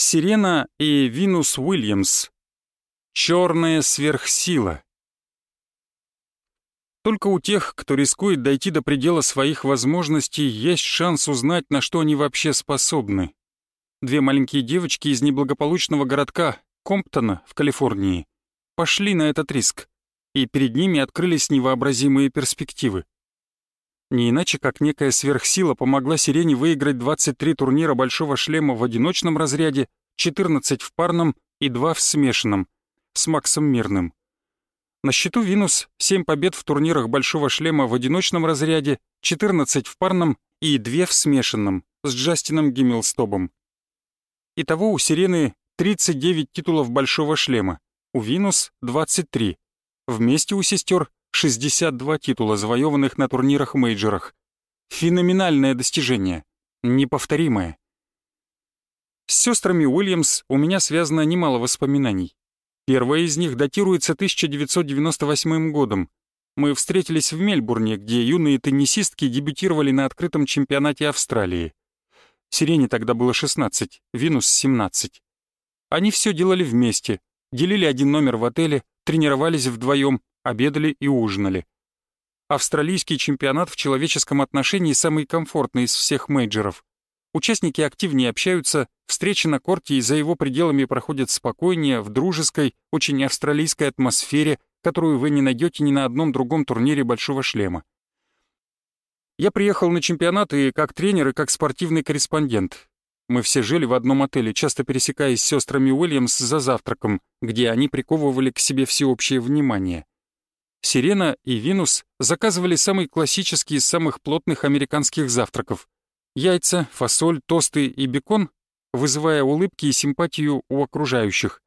Сирена и Винус Уильямс. Черная сверхсила. Только у тех, кто рискует дойти до предела своих возможностей, есть шанс узнать, на что они вообще способны. Две маленькие девочки из неблагополучного городка Комптона в Калифорнии пошли на этот риск, и перед ними открылись невообразимые перспективы. Не иначе, как некая сверхсила помогла Сирене выиграть 23 турнира Большого Шлема в одиночном разряде, 14 в парном и 2 в смешанном, с Максом Мирным. На счету Винус 7 побед в турнирах Большого Шлема в одиночном разряде, 14 в парном и 2 в смешанном, с Джастином Гиммелстобом. Итого у Сирены 39 титулов Большого Шлема, у Винус — 23. Вместе у сестер 62 титула, завоеванных на турнирах-мейджорах. Феноменальное достижение. Неповторимое. С сестрами Уильямс у меня связано немало воспоминаний. Первое из них датируется 1998 годом. Мы встретились в Мельбурне, где юные теннисистки дебютировали на открытом чемпионате Австралии. Сирене тогда было 16, Винус — 17. Они все делали вместе, делили один номер в отеле, тренировались вдвоем, обедали и ужинали. Австралийский чемпионат в человеческом отношении самый комфортный из всех мейджеров. Участники активнее общаются, встречи на корте и за его пределами проходят спокойнее, в дружеской, очень австралийской атмосфере, которую вы не найдете ни на одном другом турнире «Большого шлема». Я приехал на чемпионат и как тренер, и как спортивный корреспондент. Мы все жили в одном отеле, часто пересекаясь с сестрами Уильямс за завтраком, где они приковывали к себе всеобщее внимание. Сирена и Винус заказывали самый классический из самых плотных американских завтраков. Яйца, фасоль, тосты и бекон, вызывая улыбки и симпатию у окружающих.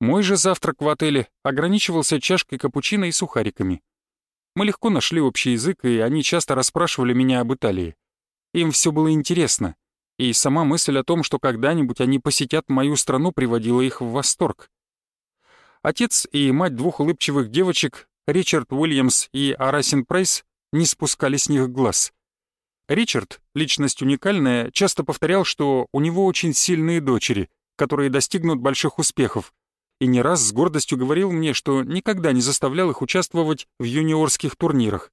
Мой же завтрак в отеле ограничивался чашкой капучино и сухариками. Мы легко нашли общий язык, и они часто расспрашивали меня об Италии. Им все было интересно, и сама мысль о том, что когда-нибудь они посетят мою страну, приводила их в восторг. Отец и мать двух улыбчивых девочек Ричард Уильямс и Арасин Прайс не спускали с них глаз. Ричард, личность уникальная, часто повторял, что у него очень сильные дочери, которые достигнут больших успехов, и не раз с гордостью говорил мне, что никогда не заставлял их участвовать в юниорских турнирах.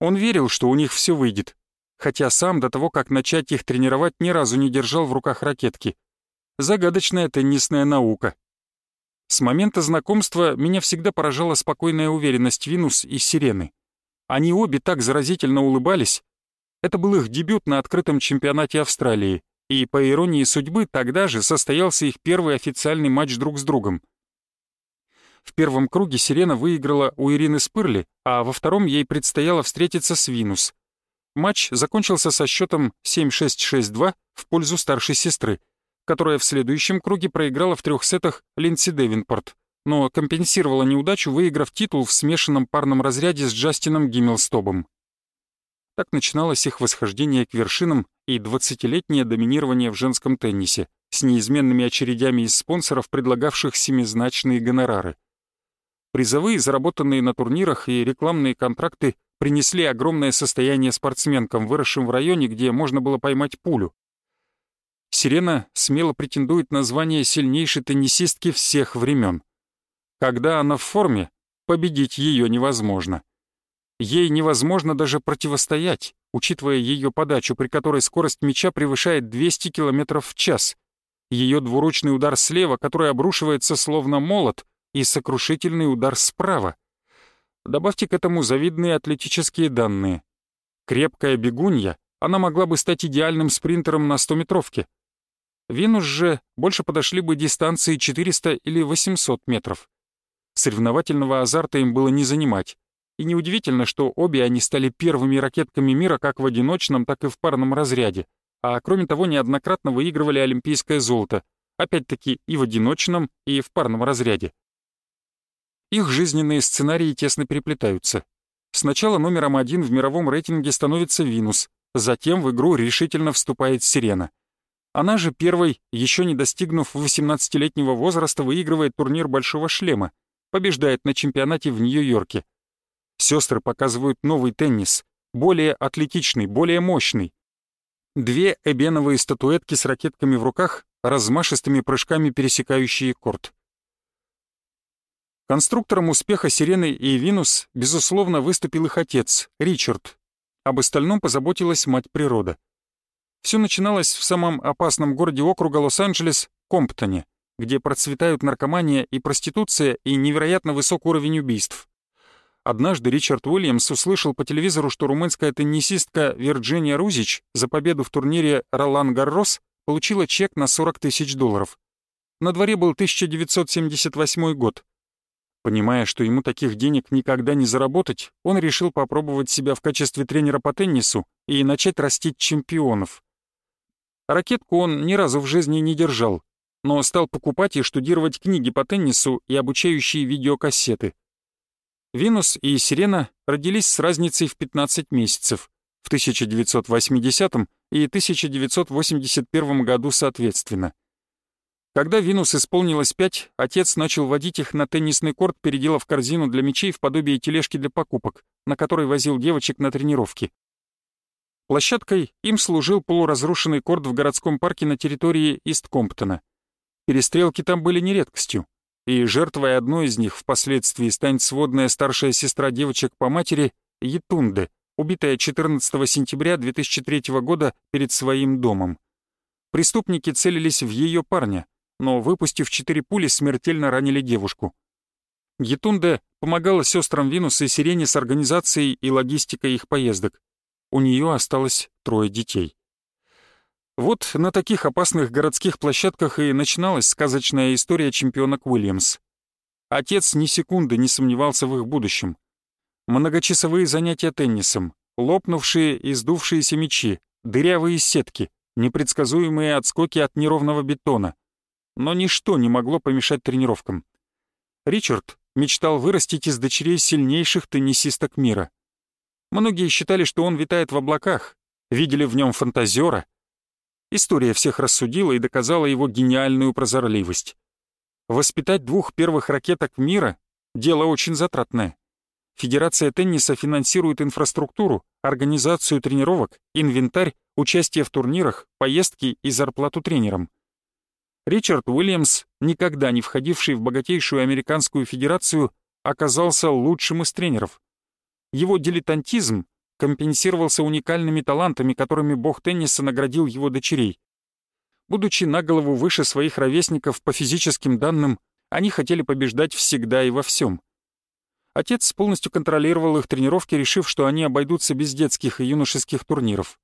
Он верил, что у них все выйдет, хотя сам до того, как начать их тренировать, ни разу не держал в руках ракетки. Загадочная теннисная наука. С момента знакомства меня всегда поражала спокойная уверенность Винус и Сирены. Они обе так заразительно улыбались. Это был их дебют на открытом чемпионате Австралии, и, по иронии судьбы, тогда же состоялся их первый официальный матч друг с другом. В первом круге Сирена выиграла у Ирины Спырли, а во втором ей предстояло встретиться с Винус. Матч закончился со счетом 7-6-6-2 в пользу старшей сестры — которая в следующем круге проиграла в трех сетах Линдси Девинпорт, но компенсировала неудачу, выиграв титул в смешанном парном разряде с Джастином Гиммелстобом. Так начиналось их восхождение к вершинам и 20-летнее доминирование в женском теннисе с неизменными очередями из спонсоров, предлагавших семизначные гонорары. Призовые, заработанные на турнирах и рекламные контракты принесли огромное состояние спортсменкам, выросшим в районе, где можно было поймать пулю, Сирена смело претендует на звание сильнейшей теннисистки всех времен. Когда она в форме, победить ее невозможно. Ей невозможно даже противостоять, учитывая ее подачу, при которой скорость мяча превышает 200 км в час, ее двуручный удар слева, который обрушивается словно молот, и сокрушительный удар справа. Добавьте к этому завидные атлетические данные. Крепкая бегунья, она могла бы стать идеальным спринтером на 100-метровке. Винус же больше подошли бы дистанции 400 или 800 метров. Соревновательного азарта им было не занимать. И неудивительно, что обе они стали первыми ракетками мира как в одиночном, так и в парном разряде, а кроме того неоднократно выигрывали олимпийское золото, опять-таки и в одиночном, и в парном разряде. Их жизненные сценарии тесно переплетаются. Сначала номером один в мировом рейтинге становится Винус, затем в игру решительно вступает Сирена — она же первой, еще не достигнув 18-летнего возраста, выигрывает турнир «Большого шлема», побеждает на чемпионате в Нью-Йорке. Сестры показывают новый теннис, более атлетичный, более мощный. Две эбеновые статуэтки с ракетками в руках, размашистыми прыжками пересекающие корт. Конструктором успеха «Сирены» и «Винус», безусловно, выступил их отец, Ричард. Об остальном позаботилась мать природа. Все начиналось в самом опасном городе округа Лос-Анджелес, Комптоне, где процветают наркомания и проституция и невероятно высокий уровень убийств. Однажды Ричард Уильямс услышал по телевизору, что румынская теннисистка Вирджиния Рузич за победу в турнире «Ролан Гаррос» получила чек на 40 тысяч долларов. На дворе был 1978 год. Понимая, что ему таких денег никогда не заработать, он решил попробовать себя в качестве тренера по теннису и начать растить чемпионов. Ракетку он ни разу в жизни не держал, но стал покупать и штудировать книги по теннису и обучающие видеокассеты — Венус и Сирена родились с разницей в 15 месяцев, в 1980 и 1981 году соответственно. Когда Винус исполнилось пять, отец начал водить их на теннисный корт, переделав корзину для мячей в подобие тележки для покупок, на которой возил девочек на тренировки. Площадкой им служил полуразрушенный корт в городском парке на территории Исткомптона. Перестрелки там были не редкостью и жертвой одной из них впоследствии станет сводная старшая сестра девочек по матери Етунде, убитая 14 сентября 2003 года перед своим домом. Преступники целились в ее парня, но, выпустив четыре пули, смертельно ранили девушку. Етунде помогала сестрам Винус и Сирене с организацией и логистикой их поездок. У нее осталось трое детей. Вот на таких опасных городских площадках и начиналась сказочная история чемпионок Уильямс. Отец ни секунды не сомневался в их будущем. Многочасовые занятия теннисом, лопнувшие и сдувшиеся мячи, дырявые сетки, непредсказуемые отскоки от неровного бетона. Но ничто не могло помешать тренировкам. Ричард мечтал вырастить из дочерей сильнейших теннисисток мира. Многие считали, что он витает в облаках, видели в нем фантазера — История всех рассудила и доказала его гениальную прозорливость. Воспитать двух первых ракеток мира — дело очень затратное. Федерация тенниса финансирует инфраструктуру, организацию тренировок, инвентарь, участие в турнирах, поездки и зарплату тренерам. Ричард Уильямс, никогда не входивший в богатейшую американскую федерацию, оказался лучшим из тренеров. Его дилетантизм компенсировался уникальными талантами, которыми бог тенниса наградил его дочерей. Будучи на голову выше своих ровесников по физическим данным, они хотели побеждать всегда и во всем. Отец полностью контролировал их тренировки, решив, что они обойдутся без детских и юношеских турниров.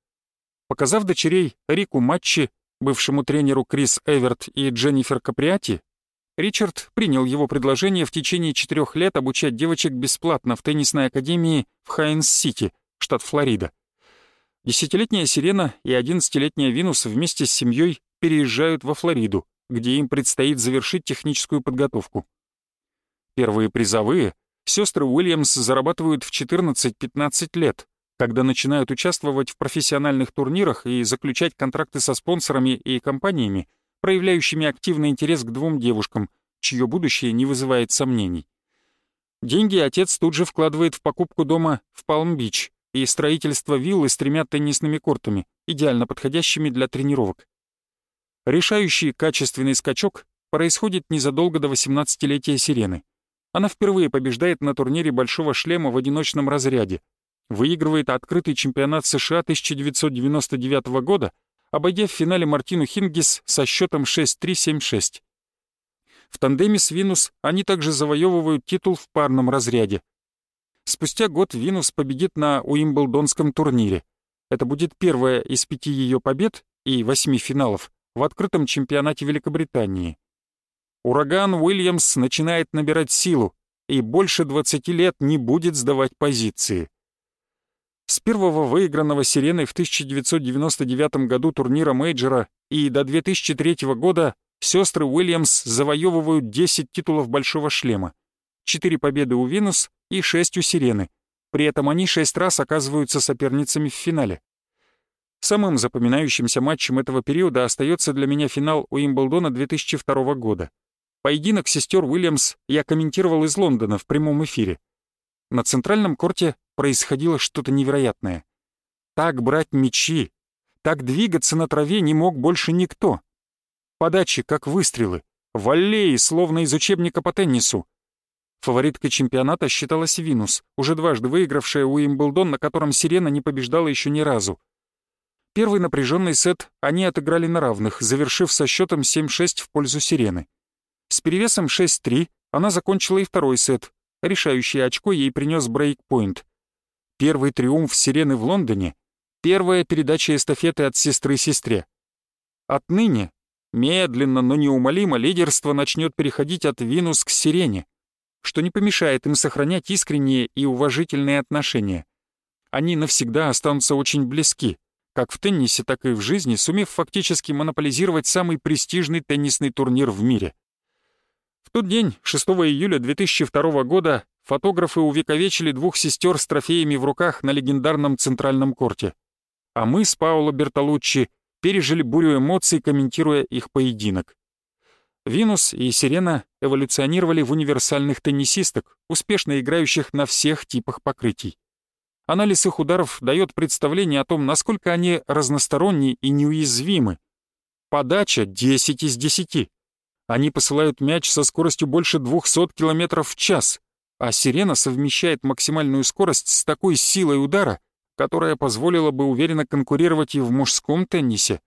Показав дочерей Рику Маччи, бывшему тренеру Крис Эверт и Дженнифер Каприати, Ричард принял его предложение в течение четырех лет обучать девочек бесплатно в теннисной академии в Хайнс-Сити — штат Флорида. Десятилетняя Сирена и одиннадцатилетняя Винус вместе с семьей переезжают во Флориду, где им предстоит завершить техническую подготовку. Первые призовые сестры Уильямс зарабатывают в 14-15 лет, когда начинают участвовать в профессиональных турнирах и заключать контракты со спонсорами и компаниями, проявляющими активный интерес к двум девушкам, чье будущее не вызывает сомнений. Деньги отец тут же вкладывает в покупку дома в Палм-Бич, и строительство виллы с тремя теннисными кортами, идеально подходящими для тренировок. Решающий качественный скачок происходит незадолго до 18-летия Сирены. Она впервые побеждает на турнире «Большого шлема» в одиночном разряде, выигрывает открытый чемпионат США 1999 года, обойдя в финале Мартину Хингис со счетом 6-3-7-6. В тандеме с Винус они также завоевывают титул в парном разряде, Спустя год Винус победит на Уимблдонском турнире. Это будет первая из пяти ее побед и восьми финалов в открытом чемпионате Великобритании. Ураган Уильямс начинает набирать силу и больше 20 лет не будет сдавать позиции. С первого выигранного «Сереной» в 1999 году турнира мейджора и до 2003 года сестры Уильямс завоевывают 10 титулов «Большого шлема», 4 победы у Винус и 6 у Серены. При этом они шесть раз оказываются соперницами в финале. Самым запоминающимся матчем этого периода остается для меня финал Уимблдона 2002 года. Поединок сестер Уильямс я комментировал из Лондона в прямом эфире. На центральном корте происходило что-то невероятное. Так брать мячи, Так двигаться на траве не мог больше никто. Подачи, как выстрелы, валлеи, словно из учебника по теннису. Фавориткой чемпионата считалась Винус, уже дважды выигравшая Уимблдон, на котором Сирена не побеждала еще ни разу. Первый напряженный сет они отыграли на равных, завершив со счетом 7-6 в пользу Сирены. С перевесом 6-3 она закончила и второй сет. Решающее очко ей принес брейкпоинт. Первый триумф Сирены в Лондоне, первая передача эстафеты от сестры сестре. Отныне, медленно, но неумолимо, лидерство начнет переходить от Винус к Сирене, что не помешает им сохранять искренние и уважительные отношения. Они навсегда останутся очень близки, как в теннисе, так и в жизни, сумев фактически монополизировать самый престижный теннисный турнир в мире. Тот день, 6 июля 2002 года, фотографы увековечили двух сестер с трофеями в руках на легендарном центральном корте. А мы с Паоло Бертолуччи пережили бурю эмоций, комментируя их поединок. Винус и Сирена эволюционировали в универсальных теннисисток, успешно играющих на всех типах покрытий. Анализ их ударов дает представление о том, насколько они разносторонние и неуязвимы. Подача 10 из 10. Они посылают мяч со скоростью больше 200 км в час, а «Сирена» совмещает максимальную скорость с такой силой удара, которая позволила бы уверенно конкурировать и в мужском теннисе.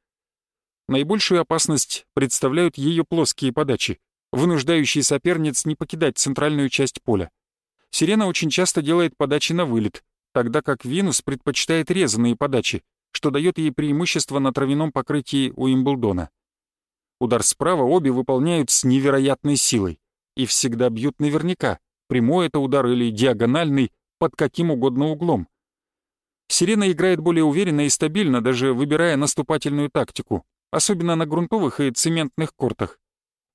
Наибольшую опасность представляют ее плоские подачи, вынуждающие соперниц не покидать центральную часть поля. «Сирена» очень часто делает подачи на вылет, тогда как «Винус» предпочитает резанные подачи, что дает ей преимущество на травяном покрытии у Имблдона. Удар справа обе выполняют с невероятной силой и всегда бьют наверняка, прямой это удар или диагональный, под каким угодно углом. Сирена играет более уверенно и стабильно, даже выбирая наступательную тактику, особенно на грунтовых и цементных кортах.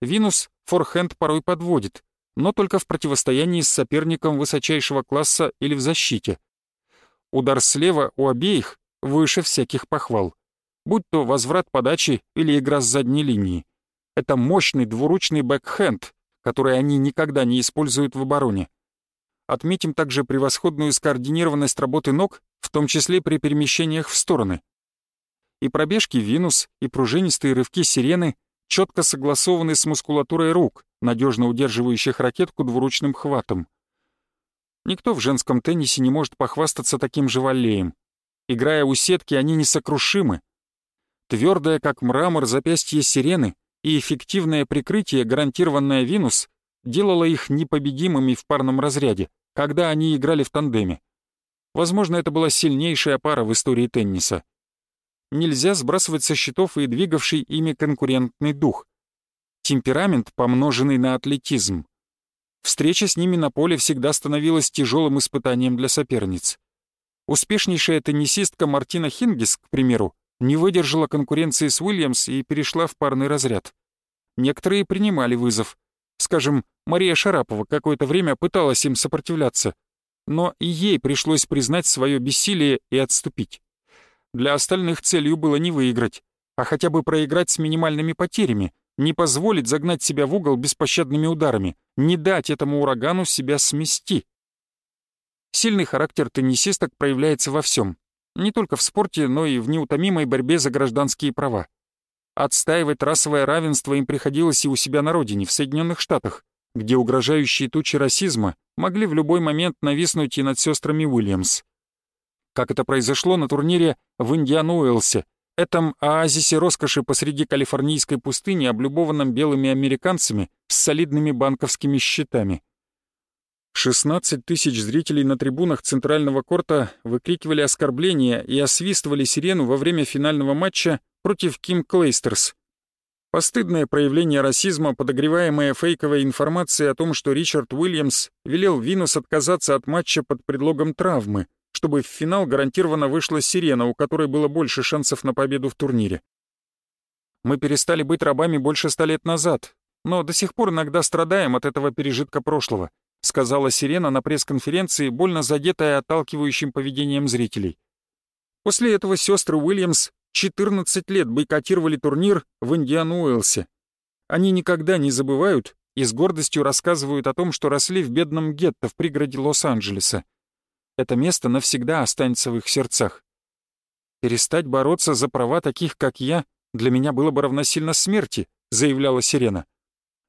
Винус форхенд порой подводит, но только в противостоянии с соперником высочайшего класса или в защите. Удар слева у обеих выше всяких похвал будь то возврат подачи или игра с задней линии. Это мощный двуручный бэкхенд, который они никогда не используют в обороне. Отметим также превосходную скоординированность работы ног, в том числе при перемещениях в стороны. И пробежки Винус, и пружинистые рывки сирены четко согласованы с мускулатурой рук, надежно удерживающих ракетку двуручным хватом. Никто в женском теннисе не может похвастаться таким же валлеем. Играя у сетки, они несокрушимы, Твердое, как мрамор, запястье сирены и эффективное прикрытие, гарантированное Винус, делало их непобедимыми в парном разряде, когда они играли в тандеме. Возможно, это была сильнейшая пара в истории тенниса. Нельзя сбрасывать со счетов и двигавший ими конкурентный дух. Темперамент, помноженный на атлетизм. Встреча с ними на поле всегда становилась тяжелым испытанием для соперниц. Успешнейшая теннисистка Мартина Хингис, к примеру, не выдержала конкуренции с Уильямс и перешла в парный разряд. Некоторые принимали вызов. Скажем, Мария Шарапова какое-то время пыталась им сопротивляться, но и ей пришлось признать свое бессилие и отступить. Для остальных целью было не выиграть, а хотя бы проиграть с минимальными потерями, не позволить загнать себя в угол беспощадными ударами, не дать этому урагану себя смести. Сильный характер теннисисток проявляется во всем, не только в спорте, но и в неутомимой борьбе за гражданские права. Отстаивать расовое равенство им приходилось и у себя на родине, в Соединенных Штатах, где угрожающие тучи расизма могли в любой момент нависнуть и над сестрами Уильямс. Как это произошло на турнире в Индиан-Уэлсе, этом оазисе роскоши посреди калифорнийской пустыни, облюбованном белыми американцами с солидными банковскими счетами. 16 тысяч зрителей на трибунах центрального корта выкрикивали оскорбления и освистывали сирену во время финального матча против Ким Клейстерс. Постыдное проявление расизма, подогреваемое фейковой информацией о том, что Ричард Уильямс велел Винус отказаться от матча под предлогом травмы, чтобы в финал гарантированно вышла сирена, у которой было больше шансов на победу в турнире. Мы перестали быть рабами больше ста лет назад, но до сих пор иногда страдаем от этого пережитка прошлого —— сказала Сирена на пресс-конференции, больно задетая отталкивающим поведением зрителей. После этого сестры Уильямс 14 лет бойкотировали турнир в Индиан-Уэлсе. Они никогда не забывают и с гордостью рассказывают о том, что росли в бедном гетто в пригороде Лос-Анджелеса. Это место навсегда останется в их сердцах. Перестать бороться за права таких, как я, для меня было бы равносильно смерти, заявляла Сирена.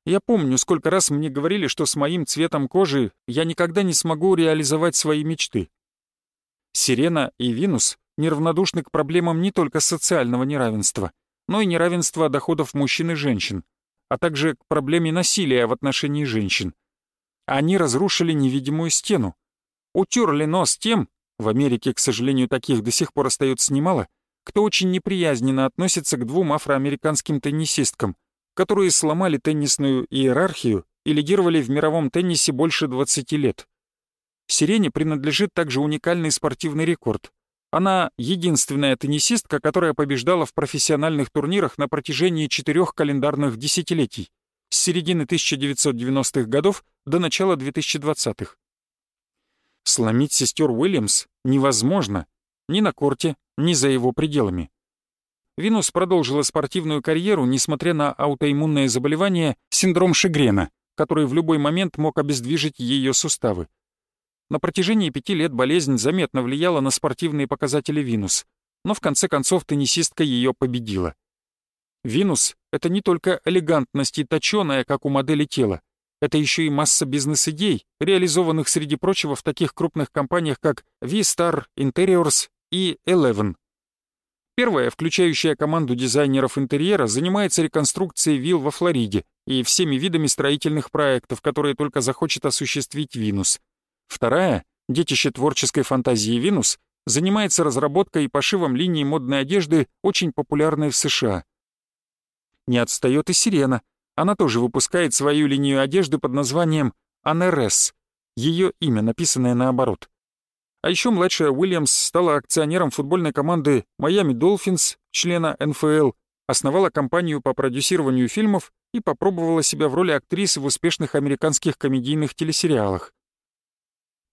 Я помню, сколько раз мне говорили, что с моим цветом кожи я никогда не смогу реализовать свои мечты. Сирена и Винус неравнодушны к проблемам не только социального неравенства, но и неравенства доходов мужчин и женщин, а также к проблеме насилия в отношении женщин. Они разрушили невидимую стену, утерли нос тем, в Америке, к сожалению, таких до сих пор остается немало, кто очень неприязненно относится к двум афроамериканским теннисисткам, которые сломали теннисную иерархию и лидировали в мировом теннисе больше 20 лет. Сирене принадлежит также уникальный спортивный рекорд. Она единственная теннисистка, которая побеждала в профессиональных турнирах на протяжении четырех календарных десятилетий, с середины 1990-х годов до начала 2020-х. Сломить сестер Уильямс невозможно ни на корте, ни за его пределами. Винус продолжила спортивную карьеру, несмотря на аутоиммунное заболевание синдром Шигрена, который в любой момент мог обездвижить ее суставы. На протяжении пяти лет болезнь заметно влияла на спортивные показатели Винус, но в конце концов теннисистка ее победила. Винус — это не только элегантность и точёная, как у модели тела, это еще и масса бизнес-идей, реализованных, среди прочего, в таких крупных компаниях, как V-Star, Interiors и Eleven. Первая, включающая команду дизайнеров интерьера, занимается реконструкцией вилл во Флориде и всеми видами строительных проектов, которые только захочет осуществить Винус. Вторая, детище творческой фантазии Винус, занимается разработкой и пошивом линии модной одежды, очень популярной в США. Не отстает и Сирена, она тоже выпускает свою линию одежды под названием «Анерес», ее имя, написанное наоборот. А еще младшая Уильямс стала акционером футбольной команды «Майами Долфинс», члена НФЛ, основала компанию по продюсированию фильмов и попробовала себя в роли актрисы в успешных американских комедийных телесериалах.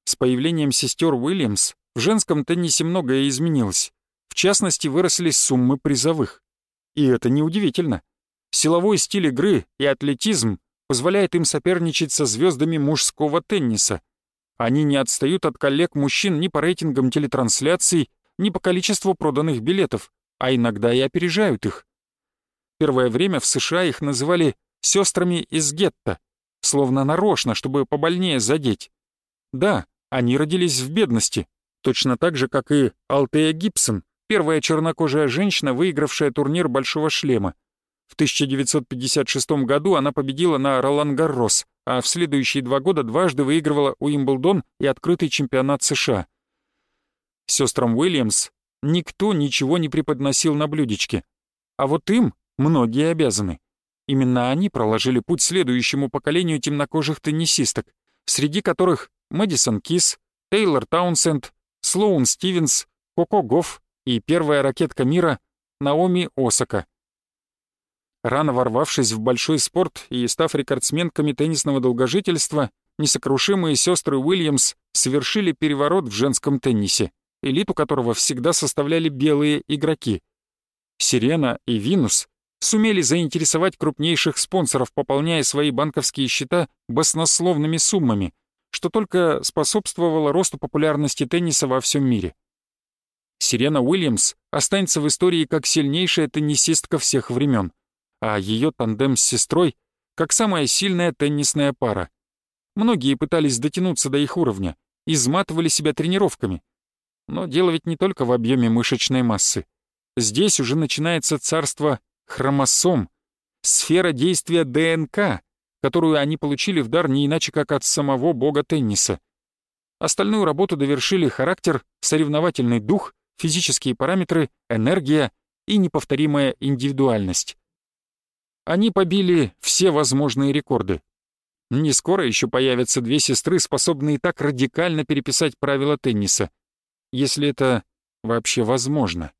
С появлением сестер Уильямс в женском теннисе многое изменилось. В частности, выросли суммы призовых. И это неудивительно. Силовой стиль игры и атлетизм позволяет им соперничать со звездами мужского тенниса. Они не отстают от коллег-мужчин ни по рейтингам телетрансляций, ни по количеству проданных билетов, а иногда и опережают их. Первое время в США их называли «сестрами из гетто», словно нарочно, чтобы побольнее задеть. Да, они родились в бедности, точно так же, как и Алтея Гибсон, первая чернокожая женщина, выигравшая турнир «Большого шлема», в 1956 году она победила на Ролан Гаррос, а в следующие два года дважды выигрывала Уимблдон и открытый чемпионат США. Сестрам Уильямс никто ничего не преподносил на блюдечке, а вот им многие обязаны. Именно они проложили путь следующему поколению темнокожих теннисисток, среди которых Мэдисон Кис, Тейлор Таунсенд, Слоун Стивенс, Коко Гофф и первая ракетка мира Наоми Осака — Рано ворвавшись в большой спорт и став рекордсменками теннисного долгожительства, несокрушимые сестры Уильямс совершили переворот в женском теннисе, элиту которого всегда составляли белые игроки. Сирена и Винус сумели заинтересовать крупнейших спонсоров, пополняя свои банковские счета баснословными суммами, что только способствовало росту популярности тенниса во всем мире. Сирена Уильямс останется в истории как сильнейшая теннисистка всех времен а ее тандем с сестрой как самая сильная теннисная пара. Многие пытались дотянуться до их уровня, изматывали себя тренировками. Но дело ведь не только в объеме мышечной массы. Здесь уже начинается царство хромосом, сфера действия ДНК, которую они получили в дар не иначе, как от самого бога тенниса. Остальную работу довершили характер, соревновательный дух, физические параметры, энергия и неповторимая индивидуальность. Они побили все возможные рекорды. Не скоро еще появятся две сестры, способные так радикально переписать правила тенниса, если это вообще возможно.